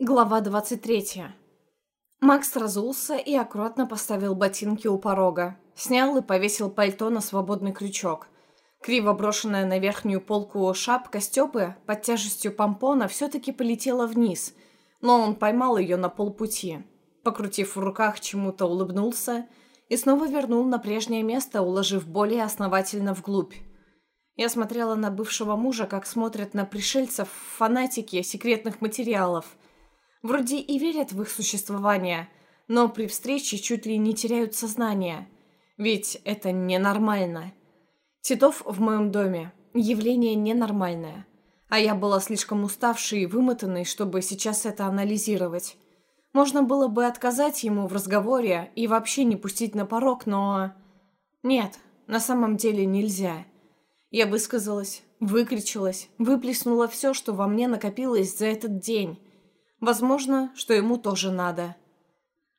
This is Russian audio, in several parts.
Глава 23. Макс разулся и аккуратно поставил ботинки у порога. Снял и повесил пальто на свободный крючок. Криво брошенная на верхнюю полку шапка Степы под тяжестью помпона все-таки полетела вниз, но он поймал ее на полпути. Покрутив в руках, чему-то улыбнулся и снова вернул на прежнее место, уложив более основательно вглубь. Я смотрела на бывшего мужа, как смотрят на пришельцев фанатики секретных материалов – Вроде и верят в их существование, но при встрече чуть ли не теряют сознание. Ведь это ненормально. Титов в моем доме – явление ненормальное. А я была слишком уставшей и вымотанной, чтобы сейчас это анализировать. Можно было бы отказать ему в разговоре и вообще не пустить на порог, но... Нет, на самом деле нельзя. Я высказалась, выкричалась, выплеснула все, что во мне накопилось за этот день. Возможно, что ему тоже надо.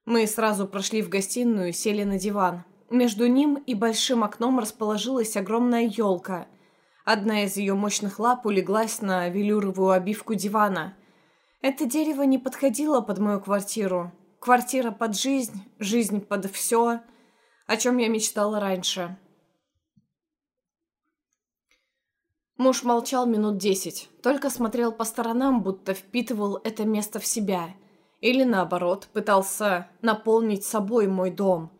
Мы сразу прошли в гостиную сели на диван. Между ним и большим окном расположилась огромная елка. Одна из ее мощных лап улеглась на велюровую обивку дивана. Это дерево не подходило под мою квартиру. Квартира под жизнь, жизнь под все, о чем я мечтала раньше. Муж молчал минут десять, только смотрел по сторонам, будто впитывал это место в себя. Или наоборот, пытался наполнить собой мой дом.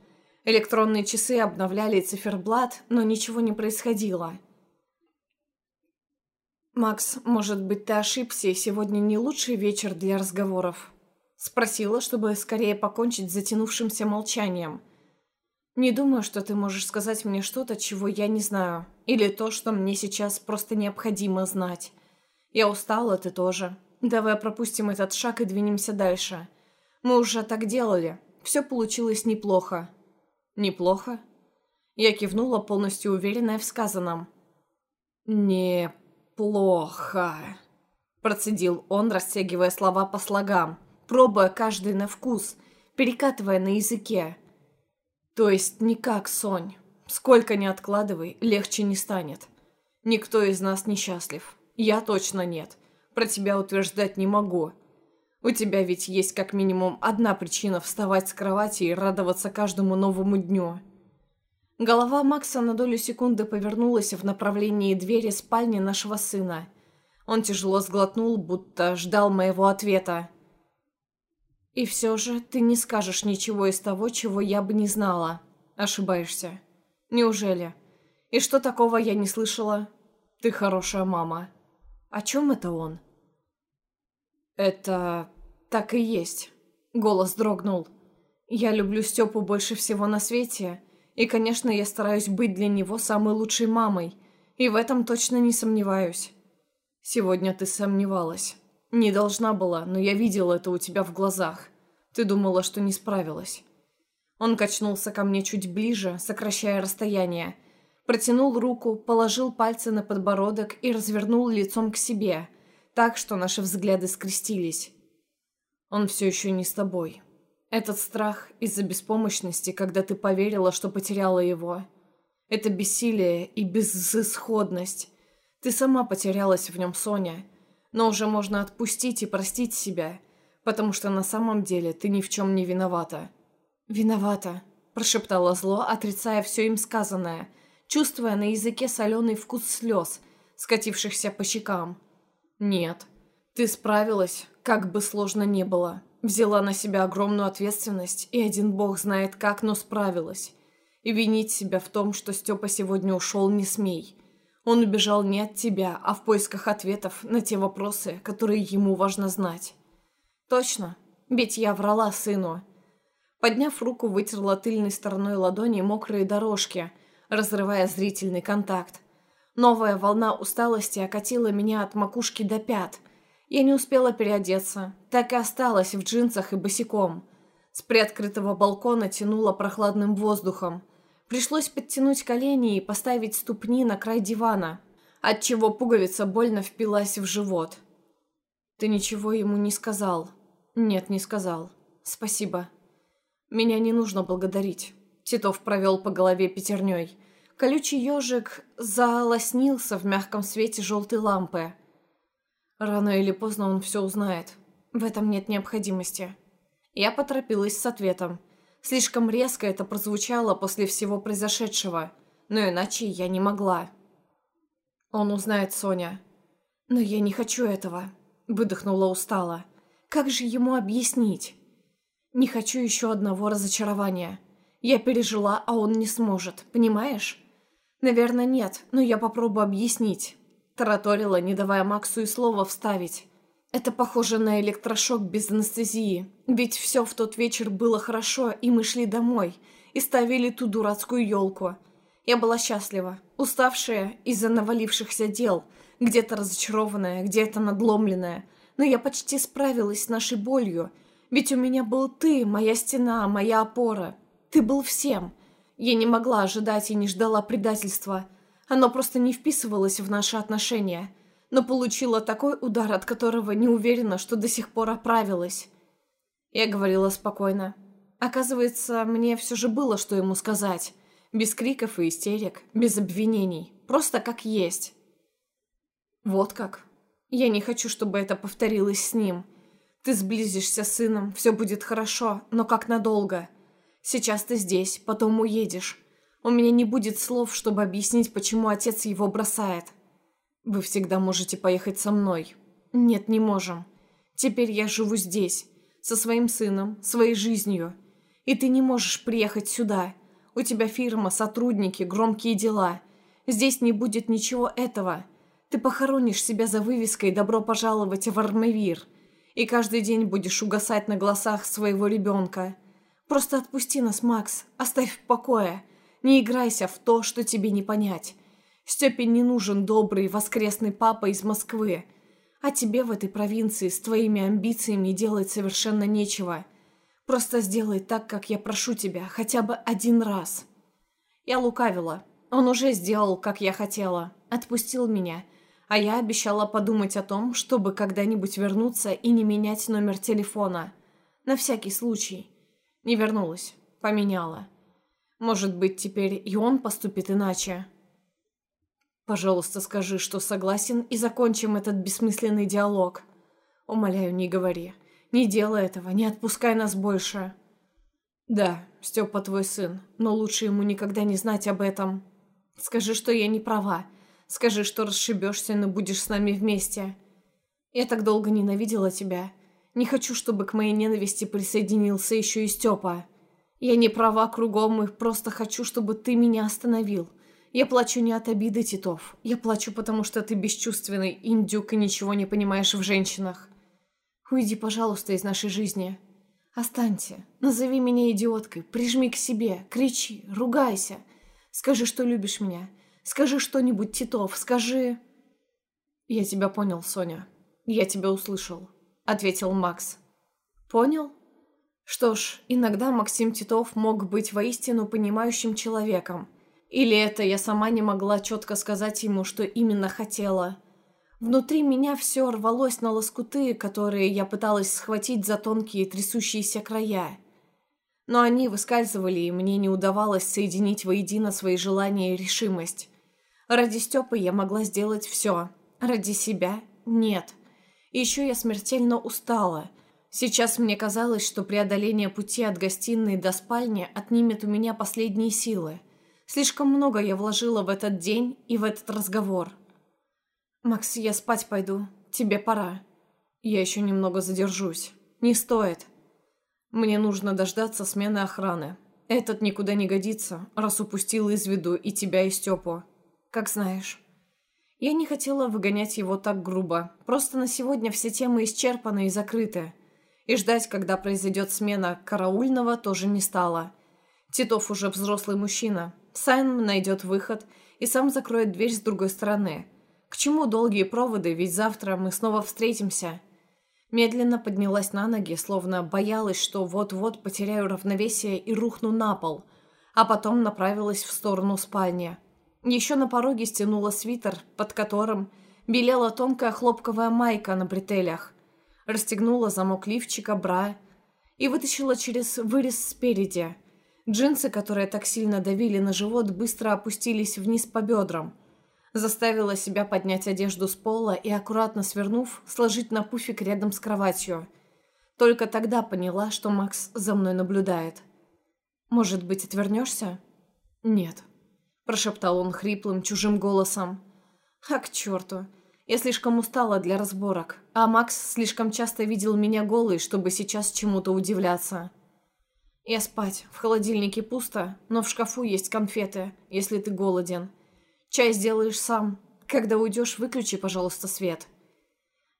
Электронные часы обновляли циферблат, но ничего не происходило. «Макс, может быть, ты ошибся, и сегодня не лучший вечер для разговоров?» Спросила, чтобы скорее покончить с затянувшимся молчанием. Не думаю, что ты можешь сказать мне что-то, чего я не знаю. Или то, что мне сейчас просто необходимо знать. Я устала, ты тоже. Давай пропустим этот шаг и двинемся дальше. Мы уже так делали. Все получилось неплохо. Неплохо? Я кивнула, полностью уверенная в сказанном. «Неплохо», – процедил он, растягивая слова по слогам, пробуя каждый на вкус, перекатывая на языке. То есть никак, Сонь. Сколько ни откладывай, легче не станет. Никто из нас не счастлив. Я точно нет. Про тебя утверждать не могу. У тебя ведь есть как минимум одна причина вставать с кровати и радоваться каждому новому дню. Голова Макса на долю секунды повернулась в направлении двери спальни нашего сына. Он тяжело сглотнул, будто ждал моего ответа. И все же ты не скажешь ничего из того, чего я бы не знала. Ошибаешься. Неужели? И что такого я не слышала? Ты хорошая мама. О чем это он? Это так и есть. Голос дрогнул. Я люблю Степу больше всего на свете, и, конечно, я стараюсь быть для него самой лучшей мамой, и в этом точно не сомневаюсь. Сегодня ты сомневалась. «Не должна была, но я видел это у тебя в глазах. Ты думала, что не справилась». Он качнулся ко мне чуть ближе, сокращая расстояние. Протянул руку, положил пальцы на подбородок и развернул лицом к себе, так, что наши взгляды скрестились. «Он все еще не с тобой. Этот страх из-за беспомощности, когда ты поверила, что потеряла его. Это бессилие и безысходность. Ты сама потерялась в нем, Соня» но уже можно отпустить и простить себя, потому что на самом деле ты ни в чем не виновата». «Виновата», – прошептала зло, отрицая все им сказанное, чувствуя на языке соленый вкус слез, скатившихся по щекам. «Нет, ты справилась, как бы сложно ни было. Взяла на себя огромную ответственность, и один бог знает как, но справилась. И винить себя в том, что Степа сегодня ушел, не смей. Он убежал не от тебя, а в поисках ответов на те вопросы, которые ему важно знать. Точно, ведь я врала сыну. Подняв руку, вытерла тыльной стороной ладони мокрые дорожки, разрывая зрительный контакт. Новая волна усталости окатила меня от макушки до пят. Я не успела переодеться, так и осталась в джинсах и босиком. С приоткрытого балкона тянуло прохладным воздухом. Пришлось подтянуть колени и поставить ступни на край дивана, отчего пуговица больно впилась в живот. «Ты ничего ему не сказал?» «Нет, не сказал. Спасибо. Меня не нужно благодарить». Титов провел по голове пятерней. Колючий ежик залоснился в мягком свете желтой лампы. Рано или поздно он все узнает. В этом нет необходимости. Я поторопилась с ответом. Слишком резко это прозвучало после всего произошедшего, но иначе я не могла. Он узнает Соня. Но я не хочу этого, выдохнула устало. Как же ему объяснить? Не хочу еще одного разочарования. Я пережила, а он не сможет, понимаешь? Наверное, нет, но я попробую объяснить. Тараторила, не давая Максу и слова вставить. Это похоже на электрошок без анестезии. Ведь все в тот вечер было хорошо, и мы шли домой. И ставили ту дурацкую елку. Я была счастлива, уставшая из-за навалившихся дел, где-то разочарованная, где-то надломленная. Но я почти справилась с нашей болью. Ведь у меня был ты, моя стена, моя опора. Ты был всем. Я не могла ожидать и не ждала предательства. Оно просто не вписывалось в наши отношения но получила такой удар, от которого не уверена, что до сих пор оправилась. Я говорила спокойно. Оказывается, мне все же было, что ему сказать. Без криков и истерик, без обвинений. Просто как есть. Вот как. Я не хочу, чтобы это повторилось с ним. Ты сблизишься с сыном, все будет хорошо, но как надолго. Сейчас ты здесь, потом уедешь. У меня не будет слов, чтобы объяснить, почему отец его бросает. Вы всегда можете поехать со мной. Нет, не можем. Теперь я живу здесь, со своим сыном, своей жизнью. И ты не можешь приехать сюда. У тебя фирма, сотрудники, громкие дела. Здесь не будет ничего этого. Ты похоронишь себя за вывеской «Добро пожаловать в Армавир» и каждый день будешь угасать на глазах своего ребенка. Просто отпусти нас, Макс, оставь в покое. Не играйся в то, что тебе не понять. Степе не нужен добрый воскресный папа из Москвы. А тебе в этой провинции с твоими амбициями делать совершенно нечего. Просто сделай так, как я прошу тебя, хотя бы один раз. Я лукавила. Он уже сделал, как я хотела. Отпустил меня. А я обещала подумать о том, чтобы когда-нибудь вернуться и не менять номер телефона. На всякий случай. Не вернулась. Поменяла. Может быть, теперь и он поступит иначе. Пожалуйста, скажи, что согласен, и закончим этот бессмысленный диалог. Умоляю, не говори. Не делай этого, не отпускай нас больше. Да, Степа твой сын, но лучше ему никогда не знать об этом. Скажи, что я не права. Скажи, что расшибешься, но будешь с нами вместе. Я так долго ненавидела тебя. Не хочу, чтобы к моей ненависти присоединился еще и Степа. Я не права кругом и просто хочу, чтобы ты меня остановил. Я плачу не от обиды, Титов. Я плачу, потому что ты бесчувственный индюк и ничего не понимаешь в женщинах. Уйди, пожалуйста, из нашей жизни. Останься. Назови меня идиоткой. Прижми к себе. Кричи. Ругайся. Скажи, что любишь меня. Скажи что-нибудь, Титов. Скажи... Я тебя понял, Соня. Я тебя услышал. Ответил Макс. Понял? Что ж, иногда Максим Титов мог быть воистину понимающим человеком – или это я сама не могла четко сказать ему, что именно хотела. Внутри меня все рвалось на лоскуты, которые я пыталась схватить за тонкие трясущиеся края. Но они выскальзывали, и мне не удавалось соединить воедино свои желания и решимость. Ради Степы я могла сделать все. Ради себя – нет. Еще я смертельно устала. Сейчас мне казалось, что преодоление пути от гостиной до спальни отнимет у меня последние силы – Слишком много я вложила в этот день и в этот разговор. «Макс, я спать пойду. Тебе пора. Я еще немного задержусь. Не стоит. Мне нужно дождаться смены охраны. Этот никуда не годится, раз упустил из виду и тебя, и Степу. Как знаешь». Я не хотела выгонять его так грубо. Просто на сегодня все темы исчерпаны и закрыты. И ждать, когда произойдет смена караульного, тоже не стало. Титов уже взрослый мужчина, Сайн найдет выход и сам закроет дверь с другой стороны. К чему долгие проводы, ведь завтра мы снова встретимся. Медленно поднялась на ноги, словно боялась, что вот-вот потеряю равновесие и рухну на пол, а потом направилась в сторону спальни. Еще на пороге стянула свитер, под которым белела тонкая хлопковая майка на бретелях. Расстегнула замок лифчика, бра и вытащила через вырез спереди – Джинсы, которые так сильно давили на живот, быстро опустились вниз по бедрам. Заставила себя поднять одежду с пола и, аккуратно свернув, сложить на пуфик рядом с кроватью – Только тогда поняла, что Макс за мной наблюдает. «Может быть, отвернешься?» «Нет», – прошептал он хриплым, чужим голосом. «А к черту! Я слишком устала для разборок, а Макс слишком часто видел меня голой, чтобы сейчас чему-то удивляться. Я спать, в холодильнике пусто, но в шкафу есть конфеты, если ты голоден. Чай сделаешь сам. Когда уйдешь, выключи, пожалуйста, свет».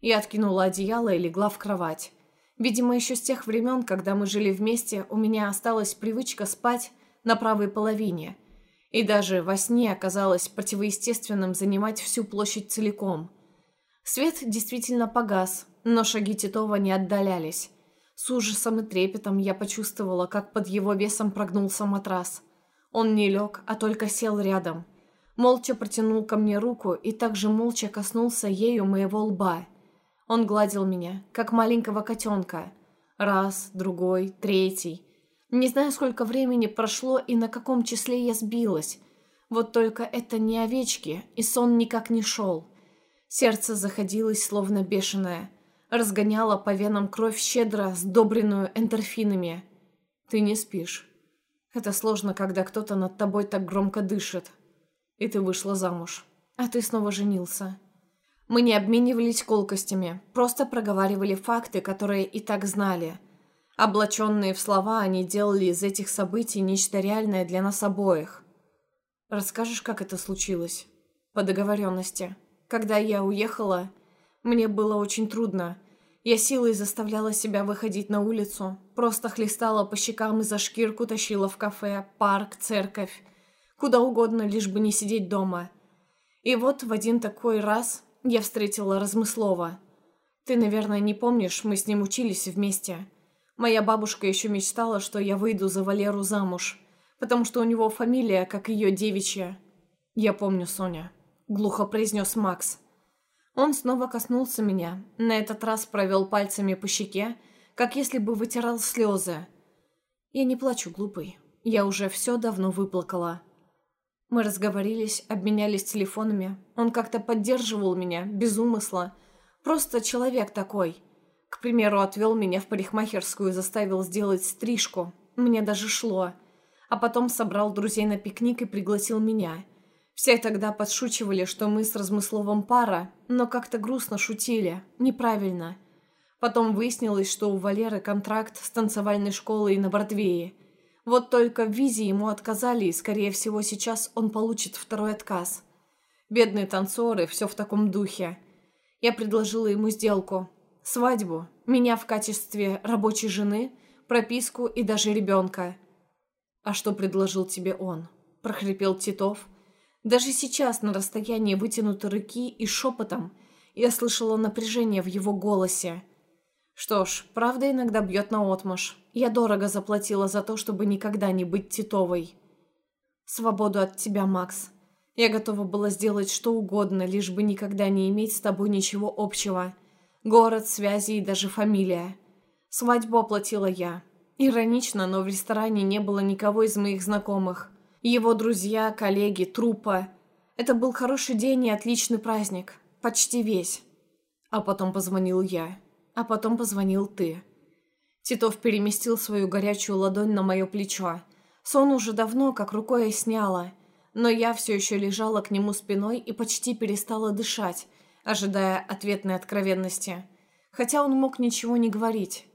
Я откинула одеяло и легла в кровать. Видимо, еще с тех времен, когда мы жили вместе, у меня осталась привычка спать на правой половине. И даже во сне оказалось противоестественным занимать всю площадь целиком – Свет действительно погас, но шаги Титова не отдалялись. С ужасом и трепетом я почувствовала, как под его весом прогнулся матрас. Он не лег, а только сел рядом. Молча протянул ко мне руку и также молча коснулся ею моего лба. Он гладил меня, как маленького котенка. Раз, другой, третий. Не знаю, сколько времени прошло и на каком числе я сбилась. Вот только это не овечки, и сон никак не шел. Сердце заходилось, словно бешеное. Разгоняло по венам кровь щедро, сдобренную эндорфинами. Ты не спишь. Это сложно, когда кто-то над тобой так громко дышит. И ты вышла замуж. А ты снова женился. Мы не обменивались колкостями, просто проговаривали факты, которые и так знали. Облаченные в слова, они делали из этих событий нечто реальное для нас обоих. Расскажешь, как это случилось? По договоренности. Когда я уехала, мне было очень трудно. Я силой заставляла себя выходить на улицу, просто хлестала по щекам и за шкирку тащила в кафе, парк, церковь, куда угодно, лишь бы не сидеть дома. И вот в один такой раз я встретила Размыслова. Ты, наверное, не помнишь, мы с ним учились вместе. Моя бабушка еще мечтала, что я выйду за Валеру замуж, потому что у него фамилия, как ее девичья. Я помню, Соня глухо произнес Макс. Он снова коснулся меня, на этот раз провел пальцами по щеке, как если бы вытирал слезы. Я не плачу, глупый. Я уже все давно выплакала. Мы разговорились, обменялись телефонами. Он как-то поддерживал меня, без умысла. Просто человек такой. К примеру, отвел меня в парикмахерскую и заставил сделать стрижку. Мне даже шло. А потом собрал друзей на пикник и пригласил меня – все тогда подшучивали, что мы с Размысловым пара, но как-то грустно шутили, неправильно. Потом выяснилось, что у Валеры контракт с танцевальной школой на Бродвее. Вот только в визе ему отказали, и, скорее всего, сейчас он получит второй отказ. Бедные танцоры, все в таком духе. Я предложила ему сделку. Свадьбу, меня в качестве рабочей жены, прописку и даже ребенка. «А что предложил тебе он?» – прохрипел Титов – даже сейчас, на расстоянии вытянутой руки и шепотом, я слышала напряжение в его голосе. Что ж, правда иногда бьет наотмашь. Я дорого заплатила за то, чтобы никогда не быть Титовой. Свободу от тебя, Макс. Я готова была сделать что угодно, лишь бы никогда не иметь с тобой ничего общего. Город, связи и даже фамилия. Свадьбу оплатила я. Иронично, но в ресторане не было никого из моих знакомых. Его друзья, коллеги, труппа. Это был хороший день и отличный праздник. Почти весь. А потом позвонил я. А потом позвонил ты. Титов переместил свою горячую ладонь на мое плечо. Сон уже давно как рукой сняла. Но я все еще лежала к нему спиной и почти перестала дышать, ожидая ответной откровенности. Хотя он мог ничего не говорить.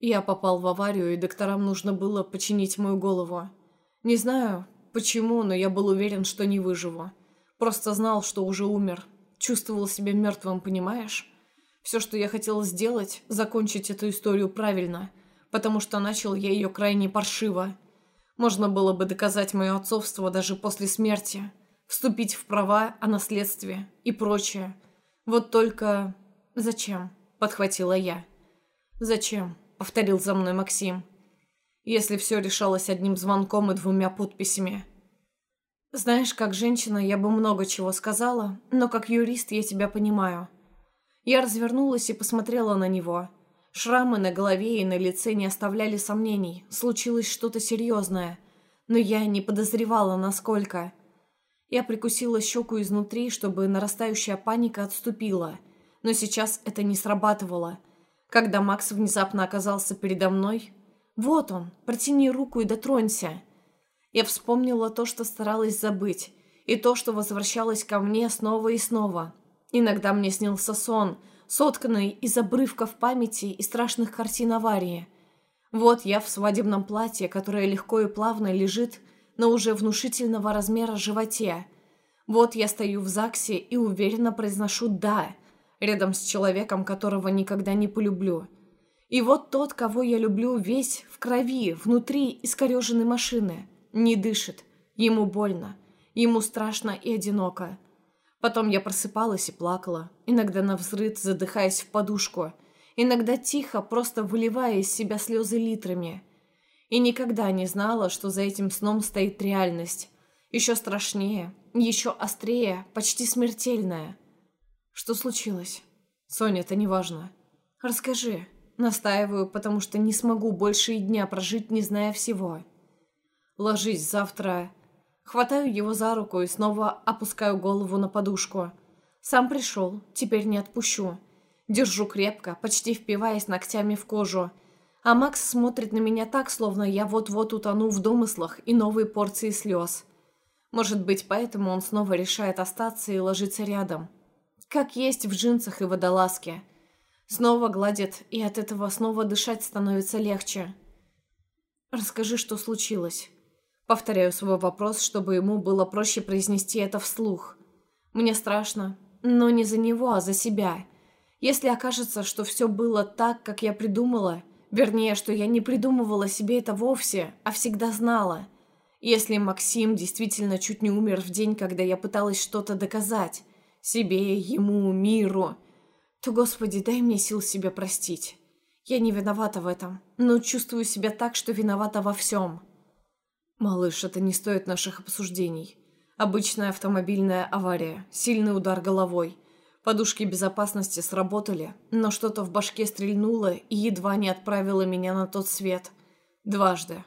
Я попал в аварию, и докторам нужно было починить мою голову. Не знаю, почему, но я был уверен, что не выживу. Просто знал, что уже умер. Чувствовал себя мертвым, понимаешь? Все, что я хотел сделать, закончить эту историю правильно, потому что начал я ее крайне паршиво. Можно было бы доказать мое отцовство даже после смерти, вступить в права о наследстве и прочее. Вот только... «Зачем?» – подхватила я. «Зачем?» – повторил за мной Максим если все решалось одним звонком и двумя подписями. Знаешь, как женщина я бы много чего сказала, но как юрист я тебя понимаю. Я развернулась и посмотрела на него. Шрамы на голове и на лице не оставляли сомнений. Случилось что-то серьезное. Но я не подозревала, насколько. Я прикусила щеку изнутри, чтобы нарастающая паника отступила. Но сейчас это не срабатывало. Когда Макс внезапно оказался передо мной, «Вот он, протяни руку и дотронься». Я вспомнила то, что старалась забыть, и то, что возвращалось ко мне снова и снова. Иногда мне снился сон, сотканный из обрывков памяти и страшных картин аварии. Вот я в свадебном платье, которое легко и плавно лежит на уже внушительного размера животе. Вот я стою в ЗАГСе и уверенно произношу «да», рядом с человеком, которого никогда не полюблю. И вот тот, кого я люблю, весь в крови, внутри искореженной машины, не дышит, ему больно, ему страшно и одиноко. Потом я просыпалась и плакала, иногда навзрыд, задыхаясь в подушку, иногда тихо, просто выливая из себя слезы литрами. И никогда не знала, что за этим сном стоит реальность. Еще страшнее, еще острее, почти смертельная. Что случилось? Соня, это не важно. Расскажи. Настаиваю, потому что не смогу больше и дня прожить, не зная всего. Ложись завтра. Хватаю его за руку и снова опускаю голову на подушку. Сам пришел, теперь не отпущу. Держу крепко, почти впиваясь ногтями в кожу. А Макс смотрит на меня так, словно я вот-вот утону в домыслах и новой порции слез. Может быть, поэтому он снова решает остаться и ложиться рядом. Как есть в джинсах и водолазке. Снова гладит, и от этого снова дышать становится легче. «Расскажи, что случилось». Повторяю свой вопрос, чтобы ему было проще произнести это вслух. Мне страшно, но не за него, а за себя. Если окажется, что все было так, как я придумала, вернее, что я не придумывала себе это вовсе, а всегда знала. Если Максим действительно чуть не умер в день, когда я пыталась что-то доказать, себе, ему, миру, то, Господи, дай мне сил себя простить. Я не виновата в этом, но чувствую себя так, что виновата во всем. «Малыш, это не стоит наших обсуждений. Обычная автомобильная авария, сильный удар головой. Подушки безопасности сработали, но что-то в башке стрельнуло и едва не отправило меня на тот свет. Дважды».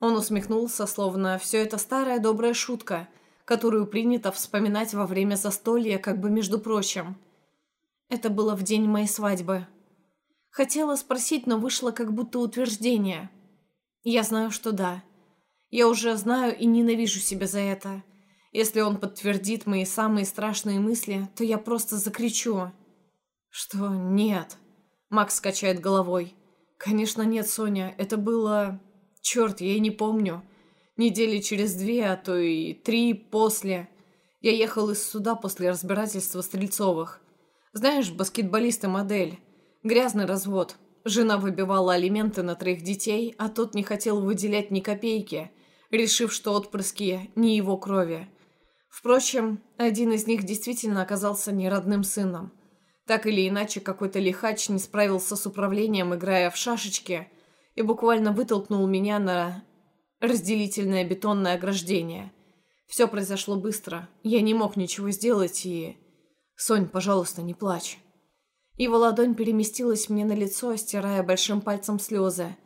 Он усмехнулся, словно все это старая добрая шутка, которую принято вспоминать во время застолья, как бы между прочим. Это было в день моей свадьбы. Хотела спросить, но вышло как будто утверждение. Я знаю, что да. Я уже знаю и ненавижу себя за это. Если он подтвердит мои самые страшные мысли, то я просто закричу. Что нет? Макс качает головой. Конечно нет, Соня. Это было... Черт, я и не помню. Недели через две, а то и три после. Я ехал из суда после разбирательства Стрельцовых. Знаешь, баскетболист-модель. Грязный развод. Жена выбивала алименты на троих детей, а тот не хотел выделять ни копейки – решив, что отпрыски не его крови. Впрочем, один из них действительно оказался не родным сыном. Так или иначе, какой-то лихач не справился с управлением, играя в шашечки, и буквально вытолкнул меня на разделительное бетонное ограждение. Все произошло быстро, я не мог ничего сделать и... «Сонь, пожалуйста, не плачь». Его ладонь переместилась мне на лицо, стирая большим пальцем слезы.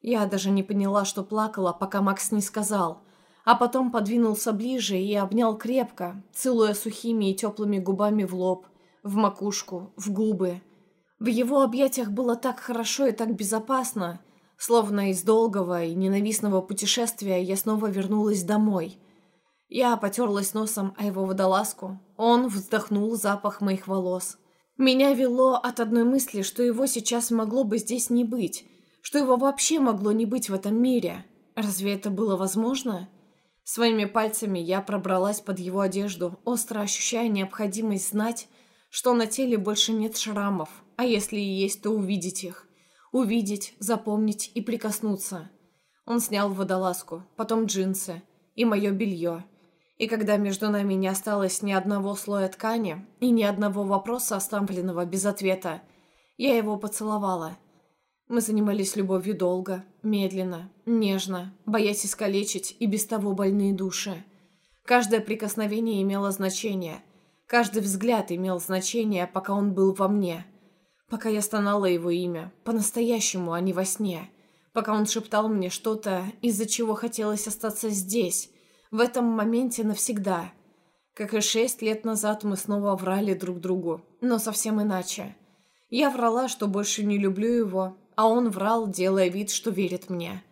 Я даже не поняла, что плакала, пока Макс не сказал, а потом подвинулся ближе и обнял крепко, целуя сухими и теплыми губами в лоб, в макушку, в губы. В его объятиях было так хорошо и так безопасно, словно из долгого и ненавистного путешествия я снова вернулась домой. Я потерлась носом о его водолазку, он вздохнул запах моих волос. Меня вело от одной мысли, что его сейчас могло бы здесь не быть, что его вообще могло не быть в этом мире. Разве это было возможно? Своими пальцами я пробралась под его одежду, остро ощущая необходимость знать, что на теле больше нет шрамов, а если и есть, то увидеть их. Увидеть, запомнить и прикоснуться. Он снял водолазку, потом джинсы и мое белье. И когда между нами не осталось ни одного слоя ткани и ни одного вопроса, оставленного без ответа, я его поцеловала – мы занимались любовью долго, медленно, нежно, боясь искалечить и без того больные души. Каждое прикосновение имело значение. Каждый взгляд имел значение, пока он был во мне. Пока я стонала его имя, по-настоящему, а не во сне. Пока он шептал мне что-то, из-за чего хотелось остаться здесь, в этом моменте навсегда. Как и шесть лет назад мы снова врали друг другу, но совсем иначе. Я врала, что больше не люблю его, а он врал, делая вид, что верит мне.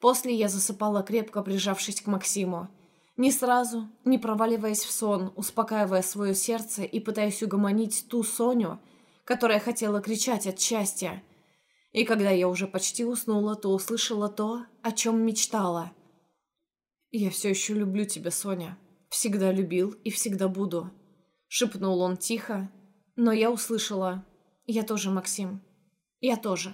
После я засыпала, крепко прижавшись к Максиму. Не сразу, не проваливаясь в сон, успокаивая свое сердце и пытаясь угомонить ту Соню, которая хотела кричать от счастья. И когда я уже почти уснула, то услышала то, о чем мечтала. «Я все еще люблю тебя, Соня. Всегда любил и всегда буду», — шепнул он тихо, но я услышала. «Я тоже, Максим. Я тоже».